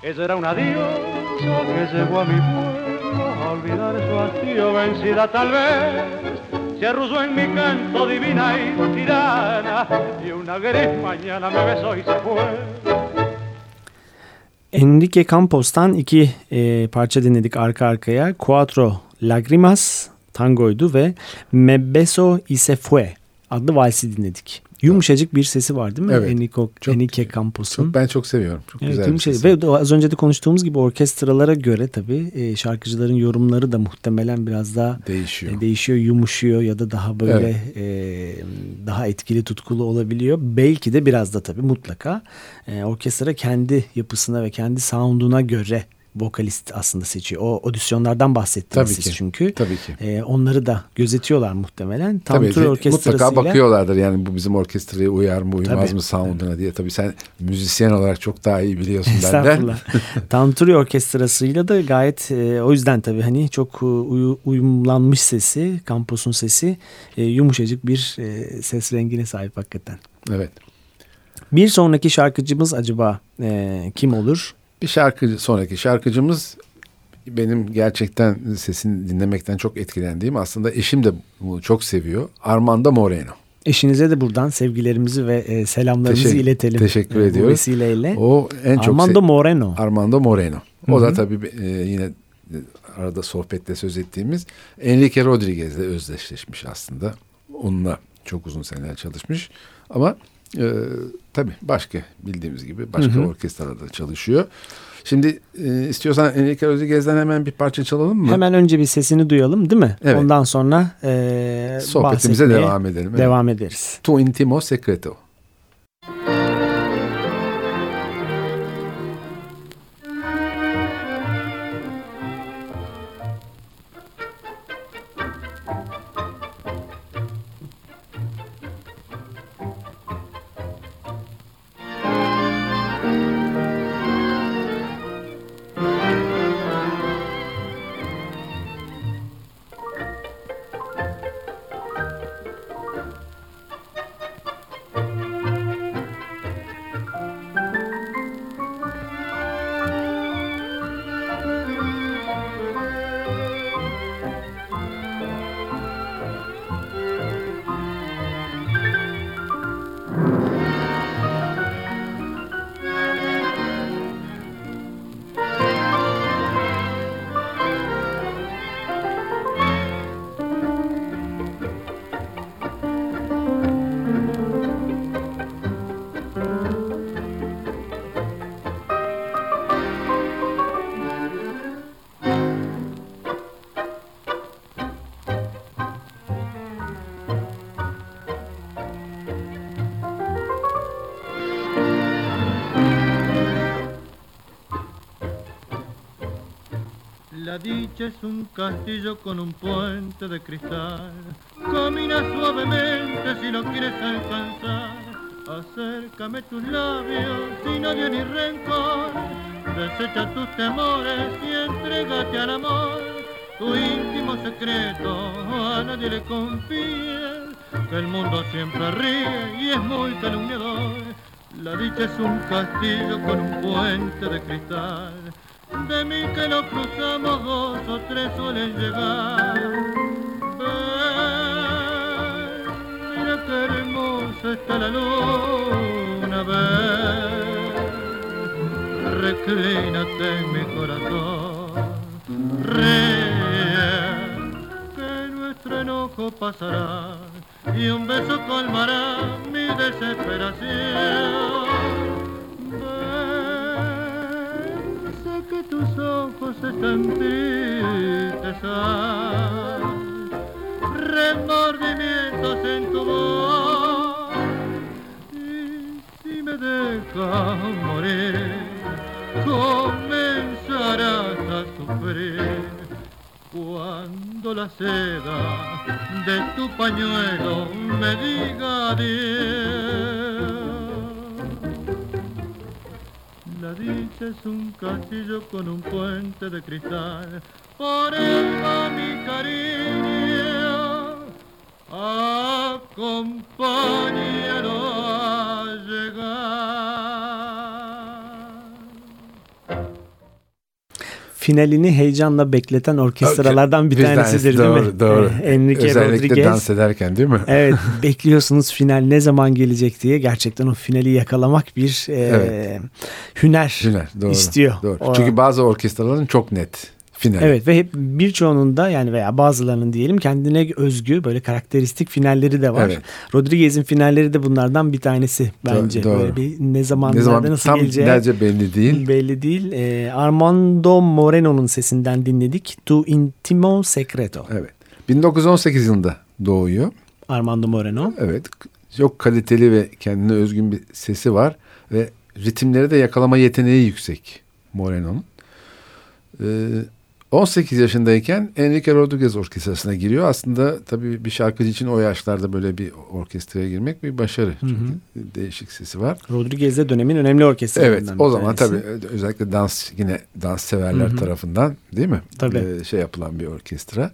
Ella era una diosa que llevó a mi pueblo a olvidar su hastío vencida tal vez. Se arruzó en mi canto divina y tirana y una gris mañana me besó y se fue.
Enrique Campos'tan iki e, parça dinledik arka arkaya. Cuatro Lagrimas tangoydu ve Me Beso y Se Fue adlı valsi dinledik. Yumuşacık bir sesi var değil mi? Evet. Enrico, çok, Enrique Campos'un.
Çok, ben çok seviyorum. Çok evet, güzel
yumuşacık. sesi. Ve az önce de konuştuğumuz gibi orkestralara göre tabii e, şarkıcıların yorumları da muhtemelen biraz daha
değişiyor.
E, değişiyor, yumuşuyor ya da daha böyle evet. e, daha etkili, tutkulu olabiliyor. Belki de biraz da tabii mutlaka e, orkestra kendi yapısına ve kendi sound'una göre vokalist aslında seçiyor. O audisyonlardan bahsettiniz Tabii siz ki. çünkü.
Tabii ki.
E, onları da gözetiyorlar muhtemelen. Tam Tabii ki.
Mutlaka bakıyorlardır yani bu bizim orkestraya uyar mı uymaz Tabii. mı sound'una diye. Tabii sen müzisyen olarak çok daha iyi biliyorsun benden.
Tanturi orkestrasıyla da gayet e, o yüzden tabii hani çok e, uy, uyumlanmış sesi, Kampos'un sesi e, yumuşacık bir e, ses rengine sahip hakikaten.
Evet.
Bir sonraki şarkıcımız acaba e, kim olur?
Bir şarkıcı sonraki şarkıcımız benim gerçekten sesini dinlemekten çok etkilendiğim aslında eşim de bunu çok seviyor. Armando Moreno.
Eşinize de buradan sevgilerimizi ve e, selamlarımızı
teşekkür,
iletelim.
Teşekkür e, ediyoruz. Bu
vesileyle.
O en çok
Armando Moreno.
Armando Moreno. O Hı-hı. da tabii e, yine arada sohbette söz ettiğimiz Enrique Rodriguez'le özdeşleşmiş aslında. Onunla çok uzun seneler çalışmış. Ama e, tabii başka bildiğimiz gibi başka Hı-hı. orkestrada çalışıyor. Şimdi e, istiyorsan Enrique Rodriguez'den hemen bir parça çalalım mı?
Hemen önce bir sesini duyalım değil mi? Evet. Ondan sonra e,
sohbetimize devam edelim.
Devam evet. ederiz.
Tu intimo secreto.
Dicha es un castillo con un puente de cristal. Camina suavemente si lo quieres alcanzar. Acércame tus labios sin odio ni rencor. Desecha tus temores y entrégate al amor. Tu íntimo secreto a nadie le confíes. Que el mundo siempre ríe y es muy calumniador. La dicha es un castillo con un puente de cristal de mí que lo cruzamos dos o tres suelen llegar. Ven, mira qué hermosa está la luna, ven, reclínate en mi corazón, ríe, que nuestro enojo pasará y un beso colmará mi desesperación tus ojos están tristes, remordimientos en tu voz. Y si me dejas morir, comenzarás a sufrir. Cuando la seda de tu pañuelo me diga adiós. La dicha es un castillo con un puente de cristal, por él va mi cariño, acompáñalo a llegar.
Finalini heyecanla bekleten orkestralardan bir tanesidir
doğru,
değil mi?
Doğru. Ee, Enrique Özellikle Rodriguez. dans ederken değil mi?
evet bekliyorsunuz final ne zaman gelecek diye gerçekten o finali yakalamak bir e, evet. hüner, hüner doğru, istiyor.
Doğru. O, Çünkü bazı orkestraların çok net
final. Evet ve hep birçoğunun da yani veya bazılarının diyelim kendine özgü böyle karakteristik finalleri de var. Evet. Rodriguez'in finalleri de bunlardan bir tanesi bence. Doğru. Böyle bir ne zamanlarda ne zaman, nasıl tam geleceği
nerede belli değil.
Belli değil. Ee, Armando Moreno'nun sesinden dinledik. Tu Intimo Secreto.
Evet. 1918 yılında doğuyor.
Armando Moreno.
Evet. Çok kaliteli ve kendine özgün bir sesi var ve ritimleri de yakalama yeteneği yüksek Moreno'nun. Ee, 18 yaşındayken Enrique Rodriguez orkestrasına giriyor. Aslında tabii bir şarkıcı için o yaşlarda böyle bir orkestraya girmek bir başarı. Çünkü hı hı. değişik sesi var.
Rodriguez de dönemin önemli orkestralarından
Evet o zaman tabii özellikle dans yine dans severler hı hı. tarafından değil mi?
Tabii. Ee,
şey yapılan bir orkestra.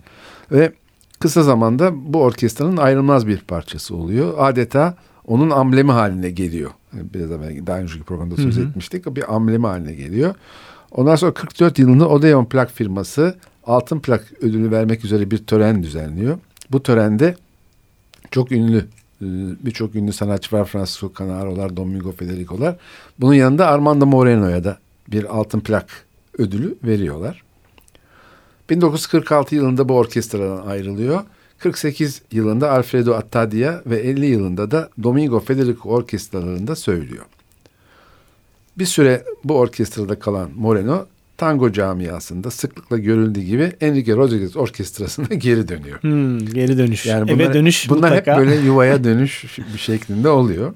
Ve kısa zamanda bu orkestranın ayrılmaz bir parçası oluyor. Adeta onun amblemi haline geliyor biraz evvel daha önceki programda söz hı hı. etmiştik. Bir amblemi haline geliyor. Ondan sonra 44 yılında Odeon plak firması altın plak ödülü vermek üzere bir tören düzenliyor. Bu törende çok ünlü e, birçok ünlü sanatçı var. Francisco Canaro'lar, Domingo Federico'lar. Bunun yanında Armando Moreno'ya da bir altın plak ödülü veriyorlar. 1946 yılında bu orkestradan ayrılıyor. 48 yılında Alfredo Attadia ve 50 yılında da Domingo Federico orkestralarında söylüyor. Bir süre bu orkestrada kalan Moreno tango camiasında sıklıkla görüldüğü gibi Enrique Rodriguez orkestrasına geri dönüyor.
Hmm, geri dönüş. Yani bunlar, Eve dönüş
Bunlar mutlaka. hep böyle yuvaya dönüş bir şeklinde oluyor.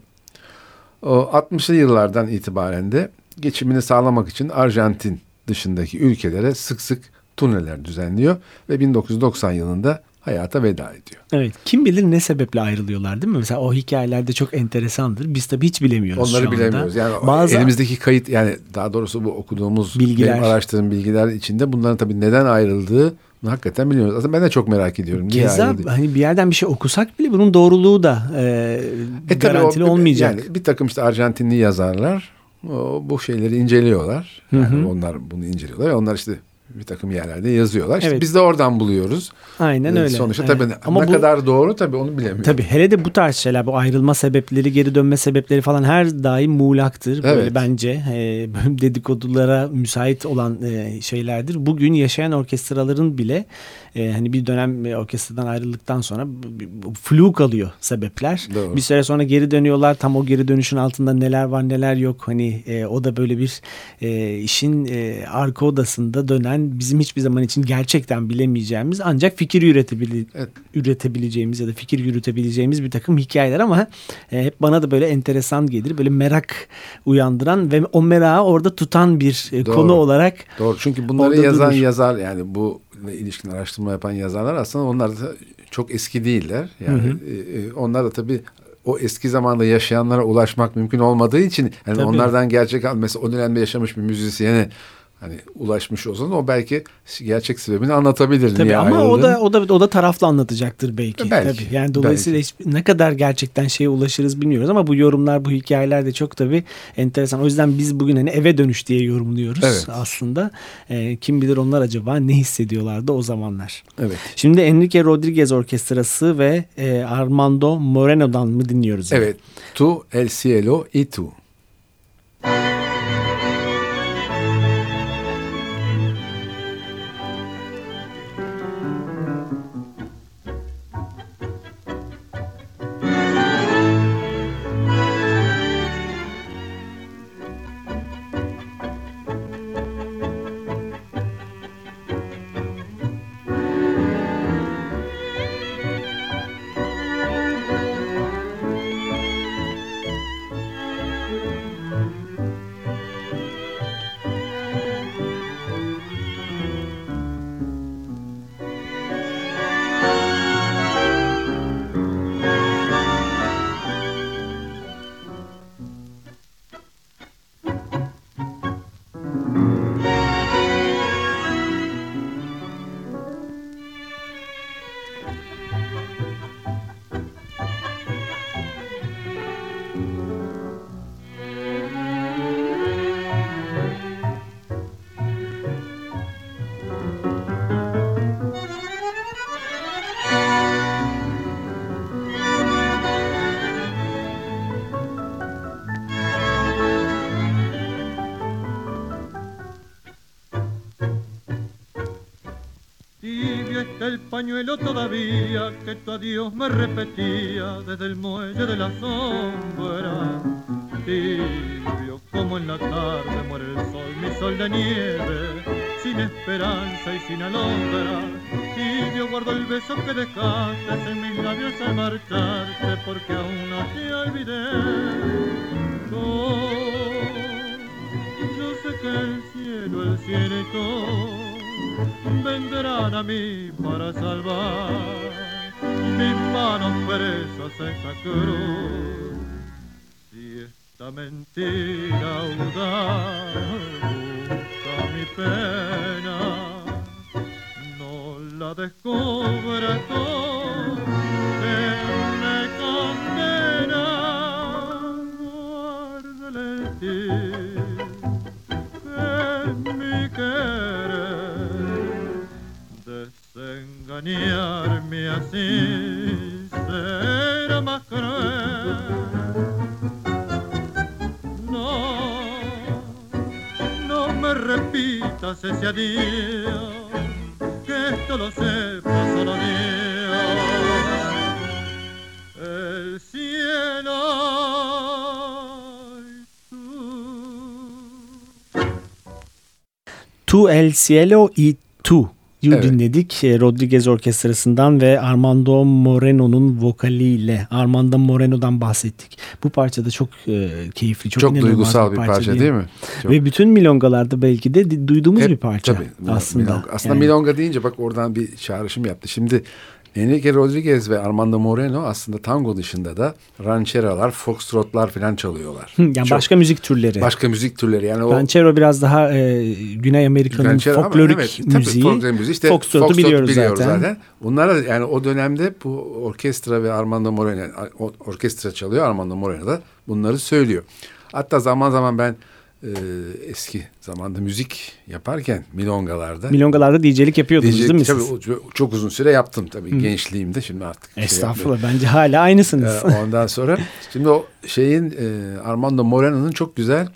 O 60'lı yıllardan itibaren de geçimini sağlamak için Arjantin dışındaki ülkelere sık sık turneler düzenliyor ve 1990 yılında hayata veda ediyor.
Evet. Kim bilir ne sebeple ayrılıyorlar değil mi? Mesela o hikayelerde çok enteresandır. Biz tabii hiç bilemiyoruz
Onları bilemiyoruz. Yani Bazı... elimizdeki kayıt yani daha doğrusu bu okuduğumuz bilgiler. benim araştırdığım bilgiler içinde bunların tabii neden ayrıldığı hakikaten bilmiyoruz. Aslında ben de çok merak ediyorum.
Keza hani bir yerden bir şey okusak bile bunun doğruluğu da e, e, garantili o, olmayacak.
Yani bir takım işte Arjantinli yazarlar o, bu şeyleri inceliyorlar. Yani hı hı. onlar bunu inceliyorlar ve onlar işte bir takım yerlerde yazıyorlar. İşte evet. biz de oradan buluyoruz.
Aynen ee, öyle.
Sonuçta evet. tabii Ama ne bu, kadar doğru tabii onu bilemiyorum.
Tabii hele de bu tarz şeyler bu ayrılma sebepleri, geri dönme sebepleri falan her daim muğlaktır. Böyle evet. bence e, dedikodulara müsait olan e, şeylerdir. Bugün yaşayan orkestraların bile e, hani bir dönem orkestradan ayrıldıktan sonra flu kalıyor sebepler. Doğru. Bir süre sonra geri dönüyorlar. Tam o geri dönüşün altında neler var neler yok. Hani e, o da böyle bir e, işin e, arka odasında dönen bizim hiçbir zaman için gerçekten bilemeyeceğimiz ancak fikir üretebile evet. üretebileceğimiz ya da fikir yürütebileceğimiz bir takım hikayeler ama e, hep bana da böyle enteresan gelir. Böyle merak uyandıran ve o merağı orada tutan bir e, konu olarak.
Doğru. Çünkü bunları yazan durur. yazar yani bu ilişkin araştırma yapan yazarlar aslında onlar da çok eski değiller. Yani hı hı. E, e, onlar da tabii o eski zamanda yaşayanlara ulaşmak mümkün olmadığı için yani Tabii. onlardan gerçek mesela o dönemde yaşamış bir müzisyeni hani ulaşmış olsan o belki gerçek sebebini anlatabilir.
Tabii ama ayrıldığını. o da o da o da taraflı anlatacaktır belki. belki tabii. Yani dolayısıyla belki. Hiç, ne kadar gerçekten şeye ulaşırız bilmiyoruz ama bu yorumlar bu hikayeler de çok tabii enteresan. O yüzden biz bugün hani eve dönüş diye yorumluyoruz evet. aslında. E, kim bilir onlar acaba ne hissediyorlardı o zamanlar.
Evet.
Şimdi Enrique Rodriguez Orkestrası ve e, Armando Moreno'dan mı dinliyoruz?
Evet. Tu el cielo y tu.
Pañuelo todavía que tu adiós me repetía desde el muelle de la sombra. Tibio como en la tarde muere el sol, mi sol de nieve, sin esperanza y sin alondra. Tibio guardo el beso que dejaste en mis labios al marcharte porque aún no te olvidé. yo sé que el cielo, el cielo y todo vendrán a mí para salvar mis manos presas en esta cruz. Si esta mentira audaz busca mi pena, no la descubre todo, el cielo
y tu evet. dinledik. E, Rodriguez Orkestrası'ndan ve Armando Moreno'nun vokaliyle Armando Moreno'dan bahsettik. Bu parça da çok e, keyifli, çok,
çok duygusal bir parça, parça değil, değil mi? Çok.
Ve bütün milongalarda belki de duyduğumuz Hep, bir parça tabii, aslında.
Milonga. Aslında yani. milonga deyince bak oradan bir çağrışım yaptı. Şimdi Enrique Rodriguez ve Armando Moreno aslında tango dışında da rancheralar, foxtrotlar falan çalıyorlar.
yani Çok, başka müzik türleri.
Başka müzik türleri. Yani
o Ranchero biraz daha e, Güney Amerika'nın folklorik evet, müziği. Tabii, müziği. İşte Foxtrot'u Foxtrot biliyoruz, biliyoruz zaten. zaten.
Bunlar yani o dönemde bu orkestra ve Armando Moreno orkestra çalıyor. Armando Moreno da bunları söylüyor. Hatta zaman zaman ben e, eski zamanda müzik yaparken milongalarda.
Milongalarda DJ'lik yapıyordunuz DJ, değil mi
tabii, siz? Çok, uzun süre yaptım tabii Hı. gençliğimde şimdi artık.
Şey Estağfurullah şey bence hala aynısınız.
E, ondan sonra şimdi o şeyin e, Armando Moreno'nun çok güzel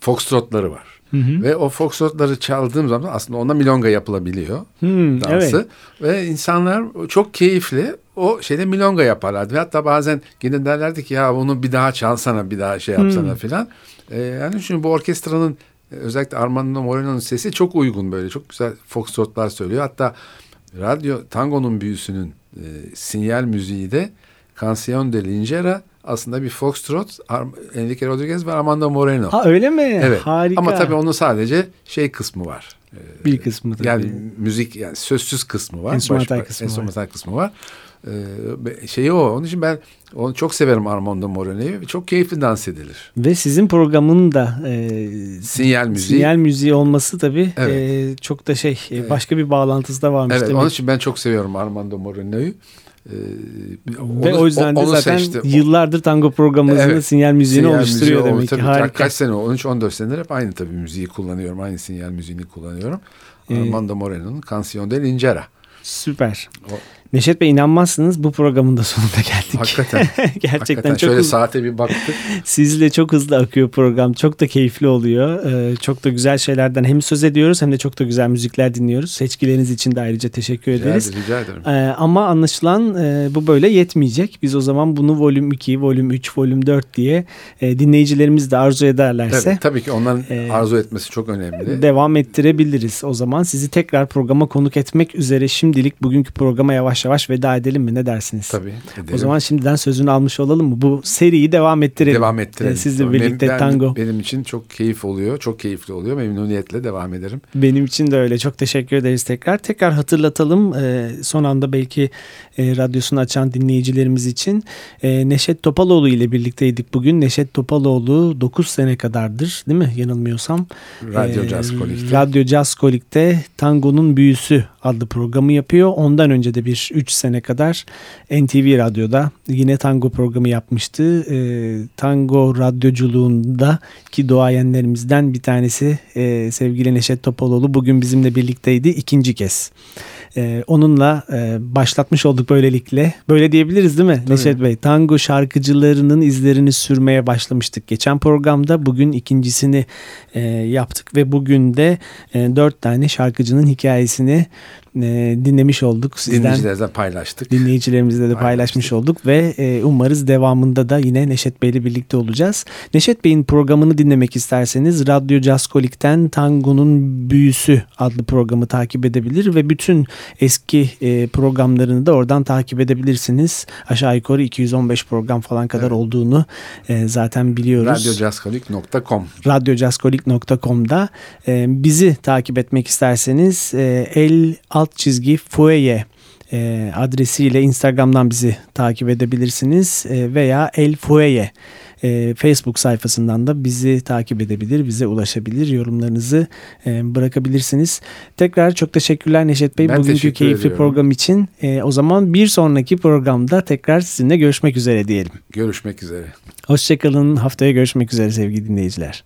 foxtrotları var. Hı hı. Ve o foxtrotları çaldığım zaman aslında onda milonga yapılabiliyor. Hı, dansı. Evet. Ve insanlar çok keyifli o şeyde milonga yaparlardı. Ve hatta bazen gene derlerdi ki ya bunu bir daha çalsana bir daha şey yapsana hmm. filan. Ee, yani şimdi bu orkestranın özellikle Armando Moreno'nun sesi çok uygun böyle. Çok güzel foxtrotlar söylüyor. Hatta radyo tangonun büyüsünün e, sinyal müziği de Canción de Lingera aslında bir foxtrot Enrique Rodriguez ve Armando Moreno.
Ha öyle mi?
Evet.
Harika.
Ama tabii onun sadece şey kısmı var.
Bir kısmı tabii.
Yani müzik yani sözsüz kısmı var.
Enstrümantal kısmı,
var. kısmı var. Ee, şeyi o. Onun için ben onu çok severim Armando Moreno'yu. Çok keyifli dans edilir.
Ve sizin programın da e,
sinyal müziği.
Sinyal müziği olması tabii evet. e, çok da şey e, başka bir bağlantısı da varmış.
Evet, demek. onun için ben çok seviyorum Armando Moreno'yu. Ee,
Ve onu, o yüzden de onu zaten seçti. yıllardır tango programımızın evet, sinyal müziğini sinyal oluşturuyor müziği demek ki. Harika.
Kaç sene 13-14 senedir hep aynı tabii müziği kullanıyorum. Aynı sinyal müziğini kullanıyorum. Ee, Armando Moreno'nun Canción de Lingera.
Süper. O, Neşet Bey inanmazsınız bu programın da sonuna geldik.
Hakikaten.
Gerçekten Hakikaten çok
şöyle
hızlı.
saate bir baktık.
Sizle çok hızlı akıyor program. Çok da keyifli oluyor. Ee, çok da güzel şeylerden hem söz ediyoruz hem de çok da güzel müzikler dinliyoruz. Seçkileriniz için de ayrıca teşekkür rica ederiz.
Ederim, rica ederim.
Ee, ama anlaşılan e, bu böyle yetmeyecek. Biz o zaman bunu volüm 2, volüm 3, volüm 4 diye e, dinleyicilerimiz de arzu ederlerse.
Tabii, tabii ki onların e, arzu etmesi çok önemli.
Devam ettirebiliriz. O zaman sizi tekrar programa konuk etmek üzere şimdilik bugünkü programa yavaş yavaş veda edelim mi? Ne dersiniz?
Tabii
edelim. O zaman şimdiden sözünü almış olalım mı? Bu seriyi devam ettirelim.
Devam ettirelim. Ee,
sizle birlikte
benim,
tango.
Benim için çok keyif oluyor. Çok keyifli oluyor. Memnuniyetle devam ederim.
Benim için de öyle. Çok teşekkür ederiz tekrar. Tekrar hatırlatalım. Ee, son anda belki e, radyosunu açan dinleyicilerimiz için. E, Neşet Topaloğlu ile birlikteydik bugün. Neşet Topaloğlu 9 sene kadardır değil mi? Yanılmıyorsam.
Radyo e, Jazz Kolik'te.
Radyo Jazz Kolik'te Tango'nun Büyüsü adlı programı yapıyor. Ondan önce de bir 3 sene kadar NTV Radyo'da yine tango programı yapmıştı. E, tango radyoculuğunda ki doğayenlerimizden bir tanesi e, sevgili Neşet Topaloğlu bugün bizimle birlikteydi ikinci kez. E, onunla e, başlatmış olduk böylelikle. Böyle diyebiliriz değil mi Tabii. Neşet Bey? Tango şarkıcılarının izlerini sürmeye başlamıştık geçen programda. Bugün ikincisini e, yaptık ve bugün de e, dört tane şarkıcının hikayesini e, dinlemiş olduk.
Sizden, Dinleyicilerimizle paylaştık.
Dinleyicilerimizle de paylaşmış olduk ve e, umarız devamında da yine Neşet Bey ile birlikte olacağız. Neşet Bey'in programını dinlemek isterseniz Radyo Jazzkolik'ten Tango'nun Büyüsü adlı programı takip edebilir ve bütün eski e, programlarını da oradan takip edebilirsiniz. Aşağı yukarı 215 program falan kadar evet. olduğunu e, zaten biliyoruz.
Radyojazzkolik.com
Radyojazzkolik.com'da e, bizi takip etmek isterseniz e, el alt çizgi fueye e, adresiyle Instagram'dan bizi takip edebilirsiniz e, veya El Fueye e, Facebook sayfasından da bizi takip edebilir, bize ulaşabilir, yorumlarınızı e, bırakabilirsiniz. Tekrar çok teşekkürler Neşet Bey
ben
bugünkü keyifli ediyorum. program için. E, o zaman bir sonraki programda tekrar sizinle görüşmek üzere diyelim.
Görüşmek üzere.
Hoşçakalın. Haftaya görüşmek üzere sevgili dinleyiciler.